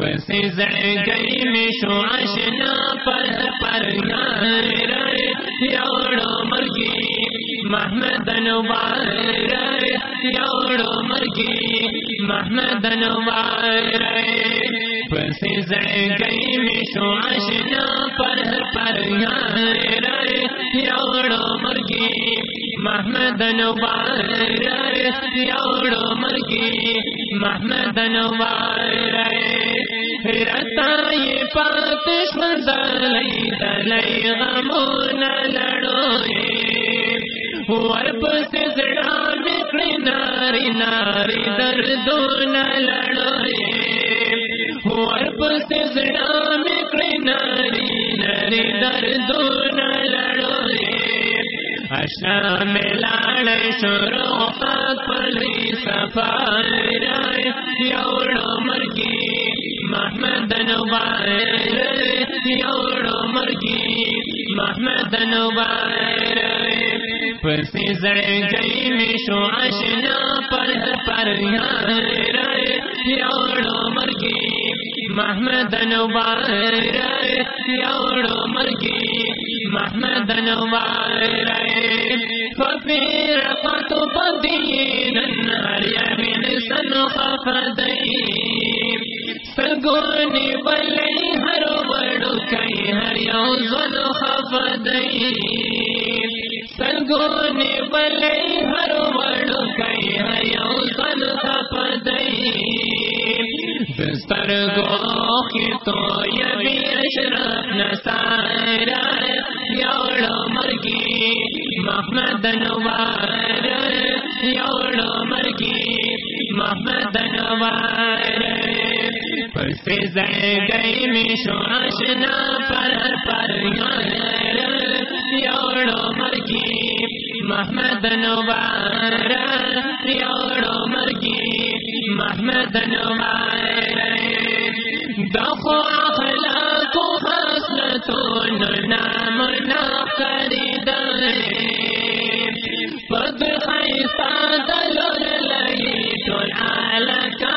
پسی زڑ گئی میں شو آشنا پر پر یوڑو مرگی محمد نوار یوڑو مرگی محمد نوار پسی زڑ گئی میں شو آشنا پر پر یوڑو مرگی محمد نوار یوڑو مرگی محمد نوار رتائی پاتش مزالی دلی غمون لڑوئے۔ ورپ سے زڑا مکڑی ناری ناری دردون لڑوئے۔ ورپ سے زڑا مکڑی ناری ناری دردون لڑوئے۔ اشنا میں لاڑ شروع خاک پلی سفار رائے یوڑو مرگی۔ محمد نوائر مرگی محمد پسی زڑ گئی آشنا پر پر مرگی محمد نوائر مرگی محمد ففیر فتو بدین ہر یمین سن خفدین سگونی بلی ہر وڑو کئی ہر یوزن خفدئی سگونی بلی ہر وڑو کئی ہر یوزن خفدئی بستر گو کی تو یبی اشرف نسارا یوڑو مرگی محمد نوار یوڑو مرگی محمد نوار پرسے زڑ گئی میشو آشنا پر پر یوڑو مرگی محمد نوار یوڑو مرگی محمد نوار دخو اخلاق و حسنتون نام نا پد دلور لگی عالکا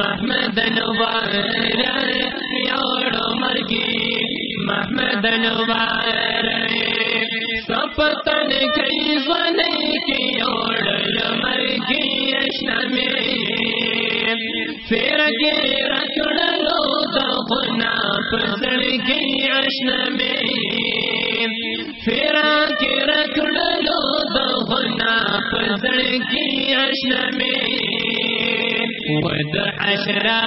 محمد نوار مرگی محمد نوار سپتن کئی کی اوڑ مرگی میں پھر کے رکڑ لو دخنا پسڑ گئی اشنا میں پھر کے رکڑ لو پسڑ گئی میں ود اشرا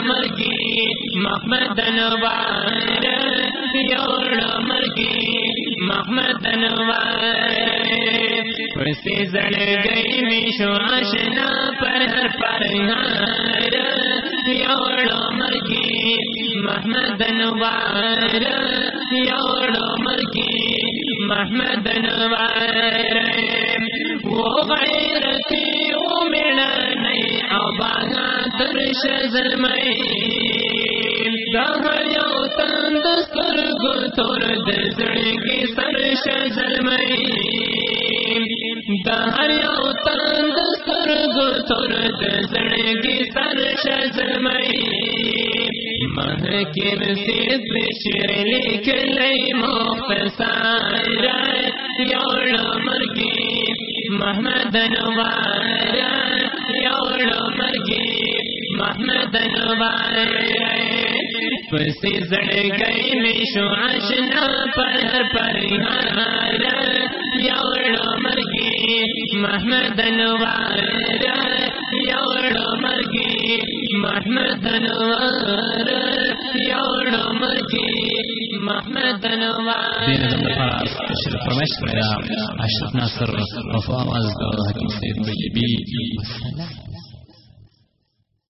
مرگی محمد نوار مرگی محمد نوار پرسی زڑ گئی میشو آشنا پر مرگی محمد نوار مرگی محمد وہ غیرتی او میڑا نہیں ابانا درش زلمئی دہر تند سرگو تور دزڑگی سرش زلمئی دہر تند سرگو تور دزڑگی سرش زلمئی مہ کے نصیب شیر لکھ لئی مختصر یوڑ مرگی محمد نوار یوڑ مرگی محمد نوار پسی زڑ گئی میشو آشنا پر پر یوڑ مرگی محمد نوار یوڑ مرگی محمد نوار یوڑ مرگی محمد دین زم لپاره سپیشل فرمایش کړی اشرف ناصر او فواز د حکم سید بیبي